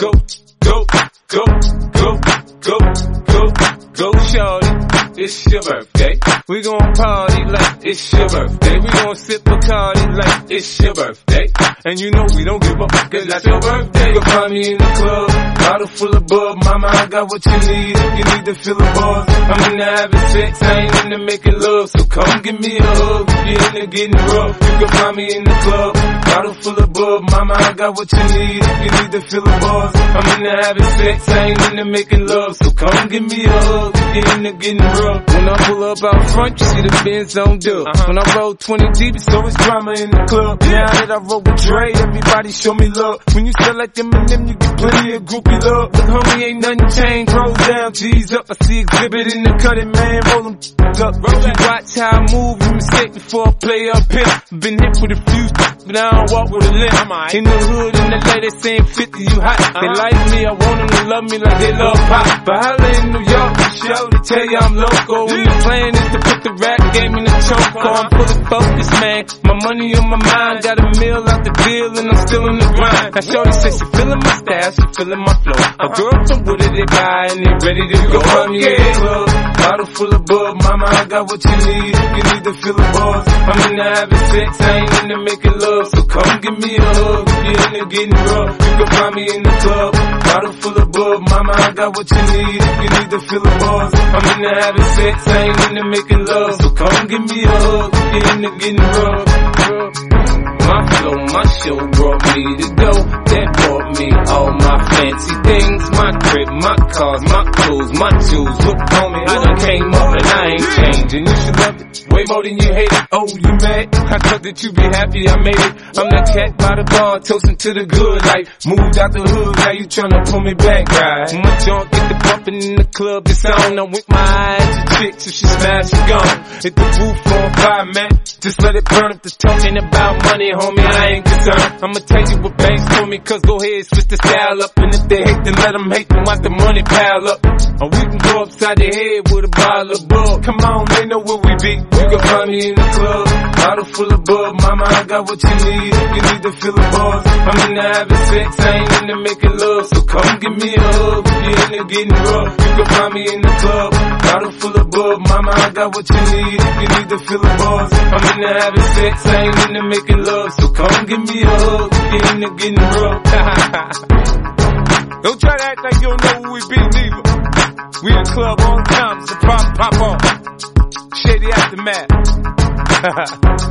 go, go, go, go, go, go, go, shorty. It's your birthday. We gon' party like it's your birthday. We gon' sip Bacardi like it's your birthday. And you know we don't give up cause that's your birthday. You find me in the club, bottle full of bub. Mama, I got what you need you need to fill the buzz. I'm into having sex, I ain't in the making love. So come give me a hug if you're into getting rough. You can find me in the club, bottle full of bub. Mama, I got what you need if you need to fill the buzz. I'm into having sex, I ain't into making love. So come give me a hug you're into getting rough. When I pull up out front, you see the Benz on dub. Uh-huh. When I roll 20 deep, it's always drama in the club. Now that I roll with Dre, everybody show me love. When you sell like them and them, you get plenty of groupie love. But homie, ain't nothing changed. Roll down, G's up. I see Xzibit in the cutting, man. Roll them up. Roll you watch how I move, you mistake before I play up here. Been hit with a few, but I don't walk with a limp. In the hood, in the lady saying 50, you hot. They like me, I want them to love me like they love pop. But holla in New York, show to tell you I'm local. When the plan is to put the rap game in the choke. I'm fully focused, man. My money on my mind, got a meal out the deal, and I'm still in the grind. Now Shorty says she feeling my style, she feeling my flow. A girl from Wooded, they buy, and they ready to go. Find me in the club, bottle full of bub. Mama, I got what you need you need to feel the buzz. I'm in into having sex, I ain't into making love. So come give me a hug if you're into getting rough. You can find me in the club, bottle full of bub. Mama, I got what you need you need to feel the buzz. I'm in into having sex, I ain't into making love. So come give me a hug if you're into getting rough. My flow, my show brought me to go. Me all my fancy things. My crib, my cars, my clothes, my jewels. Look, homie, I done came up and I ain't changing. You should love it way more than you hate it. Oh, you mad? I thought that you be happy I made it. I'm that cat by the bar, toasting to the good life. Moved out the hood, now you tryna pull me back, right? My junk get the bumping in the club, it's on. I'm with my eyes to chicks, if she smash, she gone. Hit the roof on fire, man. Just let it burn if the talking about money, homie, I ain't concerned. I'ma tell you what Banks told me, cause go ahead, switch the style up. And if they hate, then let them hate, then watch the money pile up. Or we can go upside the head with a bottle of bug. Come on, they know where we be. You can find me in the club, full of bug. Mama, I got what you need if you need to feel the buzz. I'm in into having sex, I ain't into making love. So come give me a hug if you're into getting rough. You can find me in the club, bottle full of bug. Mama, I got what you need if you need to feel the buzz. I'm in into having sex, I ain't into making love. So come give me a hug if you're into getting rough. don't try to act like you don't know who we be, neither. We in the club on time, so pop, pop on. Shady aftermath.